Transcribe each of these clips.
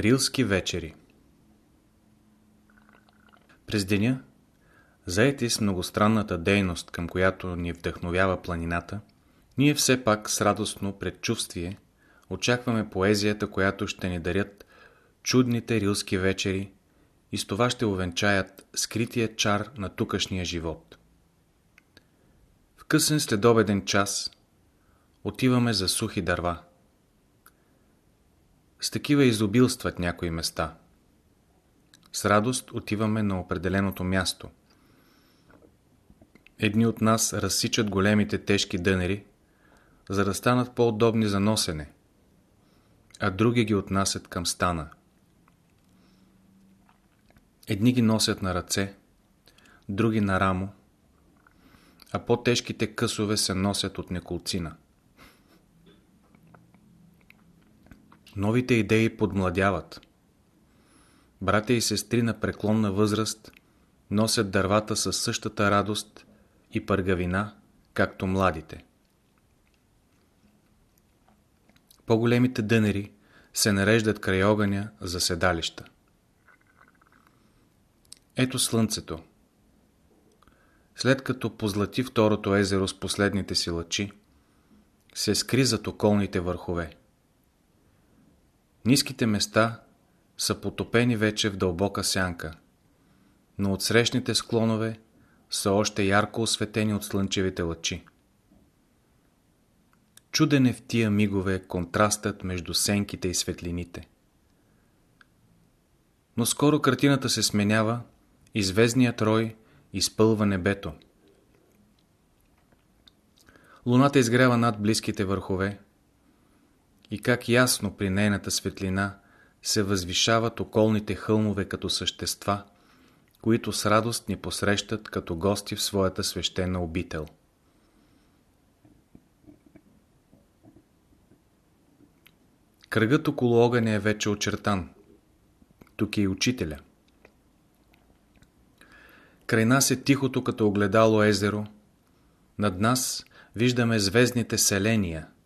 Рилски вечери През деня, заети с многостранната дейност, към която ни вдъхновява планината, ние все пак с радостно предчувствие очакваме поезията, която ще ни дарят чудните рилски вечери и с това ще увенчаят скрития чар на тукашния живот. В късен следобеден час отиваме за сухи дърва. С такива изобилстват някои места. С радост отиваме на определеното място. Едни от нас разсичат големите тежки дънери, за да станат по-удобни за носене, а други ги отнасят към стана. Едни ги носят на ръце, други на рамо, а по-тежките късове се носят от неколцина. Новите идеи подмладяват. Братя и сестри на преклонна възраст носят дървата със същата радост и пъргавина, както младите. По-големите дънери се нареждат край огъня за седалища. Ето слънцето. След като позлати второто езеро с последните си лъчи, се скри зад околните върхове. Ниските места са потопени вече в дълбока сянка, но отсрещните склонове са още ярко осветени от слънчевите лъчи. Чуден е в тия мигове контрастът между сенките и светлините. Но скоро картината се сменява и звездният рой изпълва небето. Луната изгрява над близките върхове, и как ясно при нейната светлина се възвишават околните хълмове като същества, които с радост ни посрещат като гости в своята свещена обител. Кръгът около огъня е вече очертан. Тук е и учителя. Край нас е тихото като огледало езеро. Над нас виждаме звездните селения –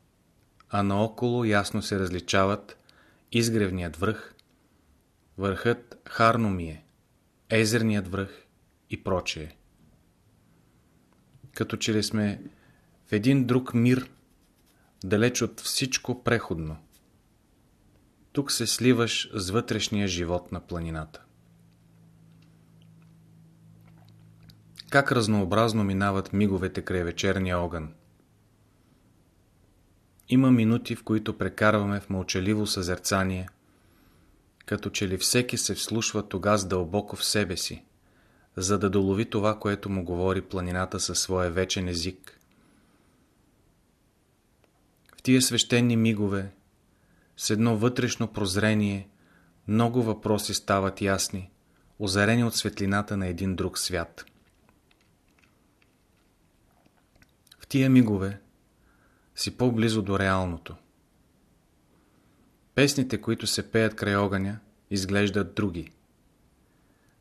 а наоколо ясно се различават изгревният връх, върхът Харномие, езерният връх и прочее. Като че ли сме в един друг мир, далеч от всичко преходно. Тук се сливаш с вътрешния живот на планината. Как разнообразно минават миговете край вечерния огън. Има минути, в които прекарваме в мълчаливо съзерцание, като че ли всеки се вслушва тогас дълбоко в себе си, за да долови това, което му говори планината със своя вечен език. В тия свещени мигове, с едно вътрешно прозрение, много въпроси стават ясни, озарени от светлината на един друг свят. В тия мигове, си по-близо до реалното. Песните, които се пеят край огъня, изглеждат други.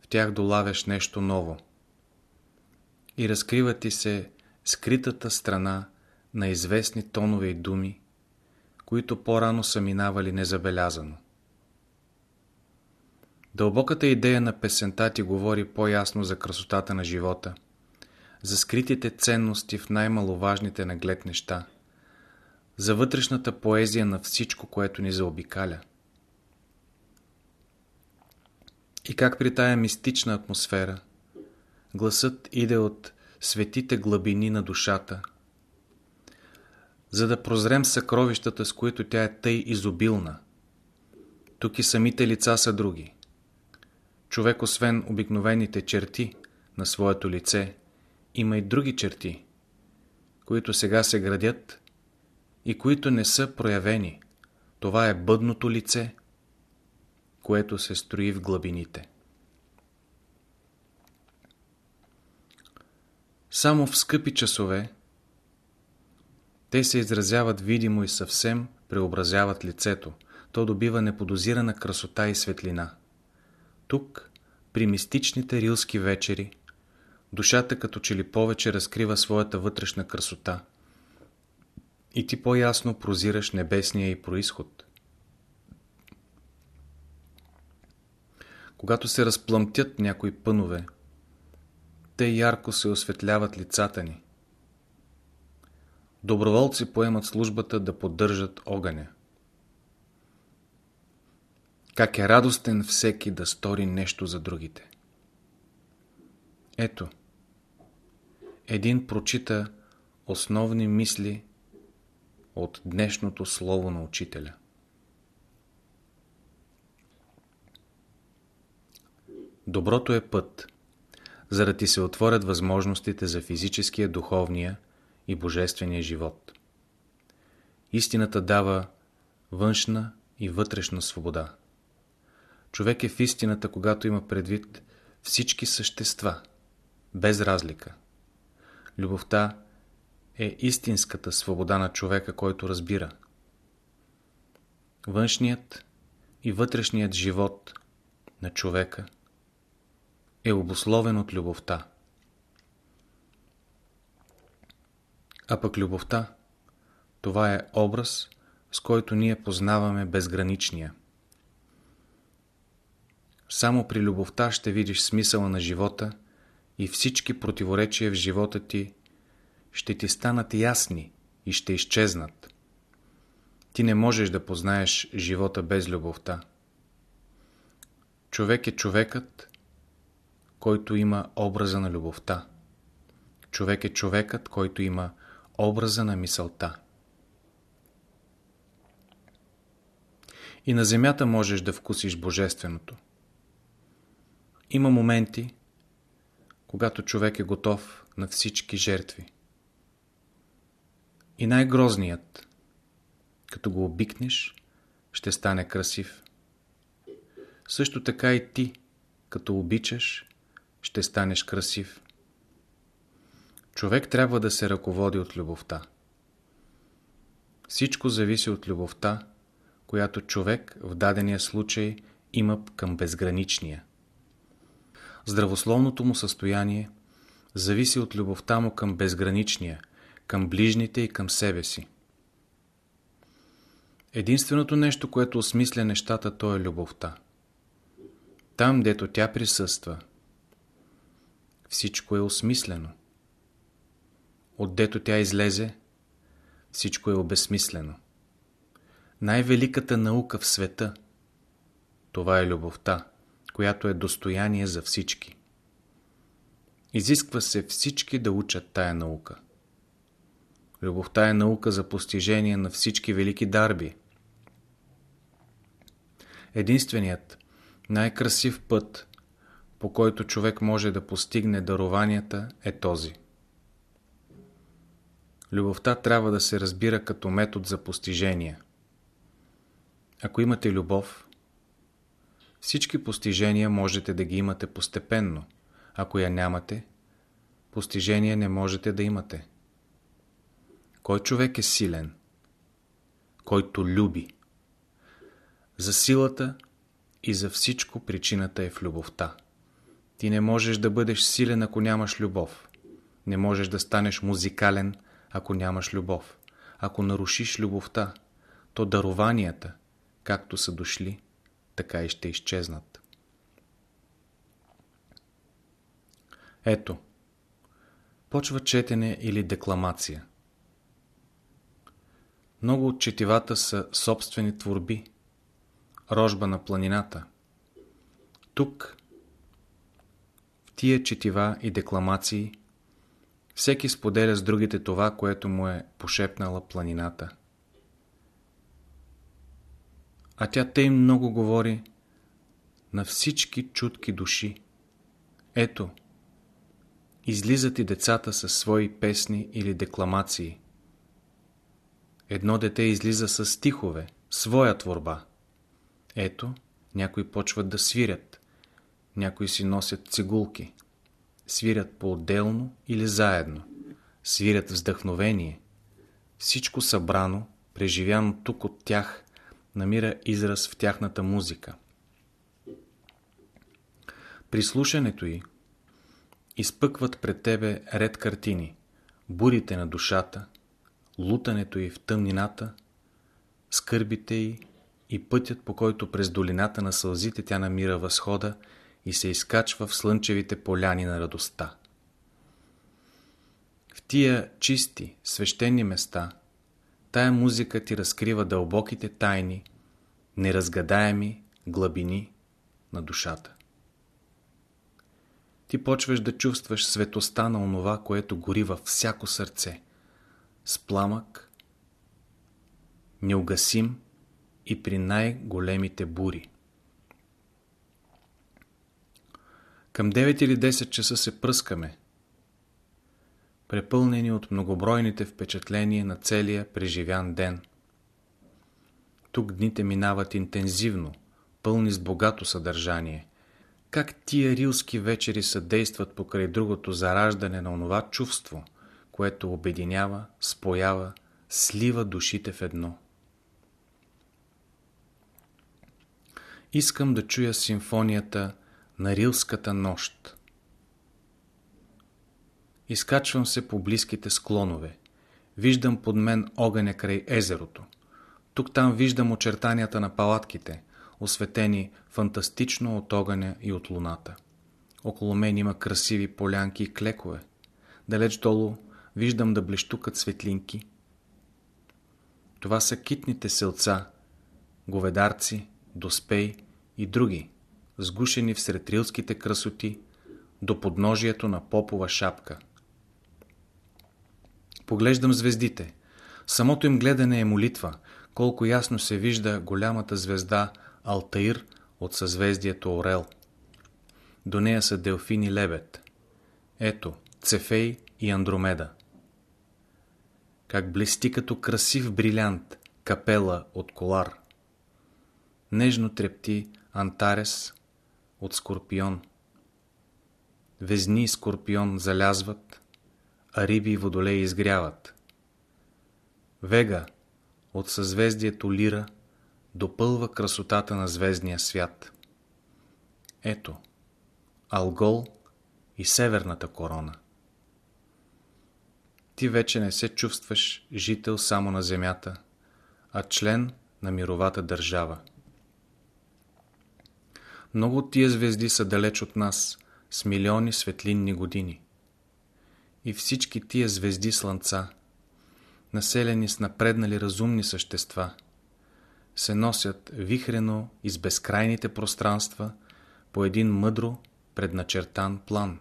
В тях долавяш нещо ново. И разкрива ти се скритата страна на известни тонове и думи, които по-рано са минавали незабелязано. Дълбоката идея на песента ти говори по-ясно за красотата на живота, за скритите ценности в най-маловажните наглед неща – за вътрешната поезия на всичко, което ни заобикаля. И как при тая мистична атмосфера гласът иде от светите глъбини на душата, за да прозрем съкровищата, с които тя е тъй изобилна. Тук и самите лица са други. Човек, освен обикновените черти на своето лице, има и други черти, които сега се градят и които не са проявени. Това е бъдното лице, което се строи в глъбините. Само в скъпи часове те се изразяват видимо и съвсем преобразяват лицето. То добива неподозирана красота и светлина. Тук, при мистичните рилски вечери, душата като че ли повече разкрива своята вътрешна красота – и ти по-ясно прозираш небесния и происход. Когато се разплъмтят някои пънове, те ярко се осветляват лицата ни. Доброволци поемат службата да поддържат огъня. Как е радостен всеки да стори нещо за другите. Ето, един прочита основни мисли от днешното слово на учителя. Доброто е път, за да ти се отворят възможностите за физическия, духовния и божествения живот. Истината дава външна и вътрешна свобода. Човек е в истината, когато има предвид всички същества, без разлика. Любовта е истинската свобода на човека, който разбира. Външният и вътрешният живот на човека е обусловен от любовта. А пък любовта, това е образ, с който ние познаваме безграничния. Само при любовта ще видиш смисъла на живота и всички противоречия в живота ти ще ти станат ясни и ще изчезнат. Ти не можеш да познаеш живота без любовта. Човек е човекът, който има образа на любовта. Човек е човекът, който има образа на мисълта. И на земята можеш да вкусиш Божественото. Има моменти, когато човек е готов на всички жертви. И най-грозният, като го обикнеш, ще стане красив. Също така и ти, като обичаш, ще станеш красив. Човек трябва да се ръководи от любовта. Всичко зависи от любовта, която човек в дадения случай има към безграничния. Здравословното му състояние зависи от любовта му към безграничния, към ближните и към себе си. Единственото нещо, което осмисля нещата, то е любовта. Там, дето тя присъства, всичко е осмислено. Отдето тя излезе, всичко е обезсмислено. Най-великата наука в света, това е любовта която е достояние за всички. Изисква се всички да учат тая наука. Любовта е наука за постижение на всички велики дарби. Единственият, най-красив път, по който човек може да постигне дарованията, е този. Любовта трябва да се разбира като метод за постижение. Ако имате любов, всички постижения можете да ги имате постепенно. Ако я нямате, постижения не можете да имате. Кой човек е силен? Който люби. За силата и за всичко причината е в любовта. Ти не можеш да бъдеш силен, ако нямаш любов. Не можеш да станеш музикален, ако нямаш любов. Ако нарушиш любовта, то дарованията, както са дошли, така и ще изчезнат. Ето, почва четене или декламация. Много от четивата са собствени творби, рожба на планината. Тук, в тия четива и декламации, всеки споделя с другите това, което му е пошепнала планината – а тя тъй много говори на всички чутки души. Ето, излизат и децата със свои песни или декламации. Едно дете излиза с стихове, своя творба. Ето, някои почват да свирят, някои си носят цигулки, свирят по-отделно или заедно, свирят вздъхновение. Всичко събрано, преживяно тук от тях, намира израз в тяхната музика. При слушането й изпъкват пред тебе ред картини, бурите на душата, лутането й в тъмнината, скърбите й и пътят, по който през долината на сълзите тя намира възхода и се изкачва в слънчевите поляни на радостта. В тия чисти, свещени места, тая музика ти разкрива дълбоките тайни, неразгадаеми глъбини на душата. Ти почваш да чувстваш светоста на онова, което гори във всяко сърце, с пламък, неугасим и при най-големите бури. Към 9 или 10 часа се пръскаме, препълнени от многобройните впечатления на целия преживян ден. Тук дните минават интензивно, пълни с богато съдържание. Как тия рилски вечери съдействат покрай другото зараждане на онова чувство, което обединява, споява, слива душите в едно. Искам да чуя симфонията на Рилската нощ. Изкачвам се по близките склонове. Виждам под мен огъня край езерото. Тук-там виждам очертанията на палатките, осветени фантастично от огъня и от луната. Около мен има красиви полянки и клекове. Далеч долу виждам да блещукат светлинки. Това са китните селца, говедарци, доспей и други, сгушени в сред рилските красоти, до подножието на попова шапка. Поглеждам звездите. Самото им гледане е молитва, колко ясно се вижда голямата звезда Алтаир от съзвездието Орел. До нея са Делфин и Лебед. Ето, Цефей и Андромеда. Как блести като красив брилянт капела от колар. Нежно трепти Антарес от Скорпион. Везни и Скорпион залязват, а риби и водолеи изгряват. Вега от съзвездието Лира допълва красотата на звездния свят. Ето, Алгол и Северната корона. Ти вече не се чувстваш жител само на земята, а член на мировата държава. Много от тия звезди са далеч от нас, с милиони светлинни години. И всички тия звезди слънца, населени с напреднали разумни същества, се носят вихрено из безкрайните пространства по един мъдро предначертан план.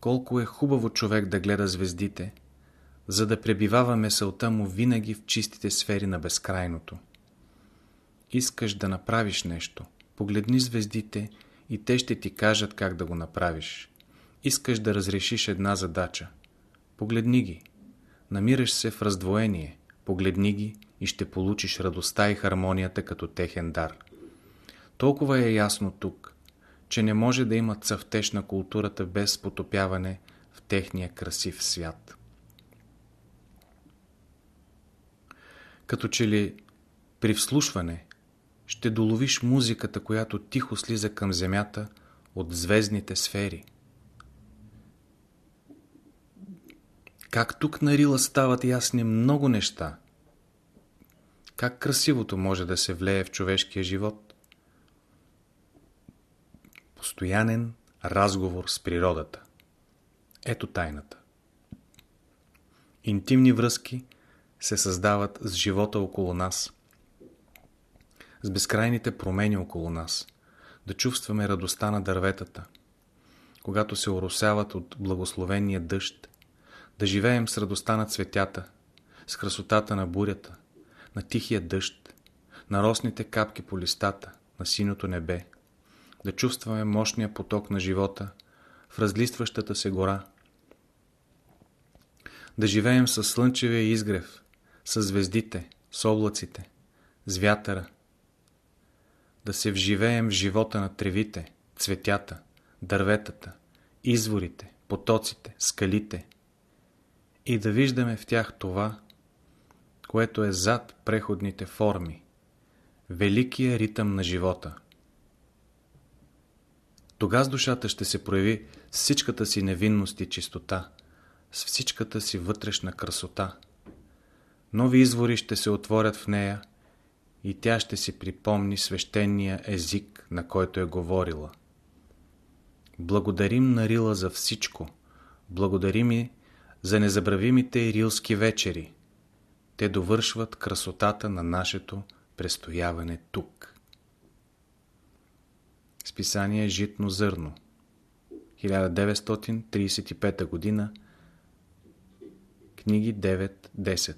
Колко е хубаво човек да гледа звездите, за да пребивава месълта му винаги в чистите сфери на безкрайното. Искаш да направиш нещо – Погледни звездите и те ще ти кажат как да го направиш. Искаш да разрешиш една задача. Погледни ги. Намираш се в раздвоение. Погледни ги и ще получиш радостта и хармонията като техен дар. Толкова е ясно тук, че не може да има цъфтеж на културата без потопяване в техния красив свят. Като че ли при вслушване ще доловиш музиката, която тихо слиза към земята от звездните сфери. Как тук на Рила стават ясни много неща. Как красивото може да се влее в човешкия живот. Постоянен разговор с природата. Ето тайната. Интимни връзки се създават с живота около нас – с безкрайните промени около нас, да чувстваме радостта на дърветата, когато се оросяват от благословения дъжд, да живеем с радостта на цветята, с красотата на бурята, на тихия дъжд, на росните капки по листата, на синото небе, да чувстваме мощния поток на живота в разлистващата се гора, да живеем с слънчевия изгрев, с звездите, с облаците, с вятъра, да се вживеем в живота на тревите, цветята, дърветата, изворите, потоците, скалите и да виждаме в тях това, което е зад преходните форми, великия ритъм на живота. Тогава с душата ще се прояви с всичката си невинност и чистота, с всичката си вътрешна красота. Нови извори ще се отворят в нея и тя ще си припомни свещения език, на който е говорила. Благодарим на Рила за всичко. Благодарим и за незабравимите рилски вечери. Те довършват красотата на нашето престояване тук. Списание Житно зърно. 1935 година. Книги 9-10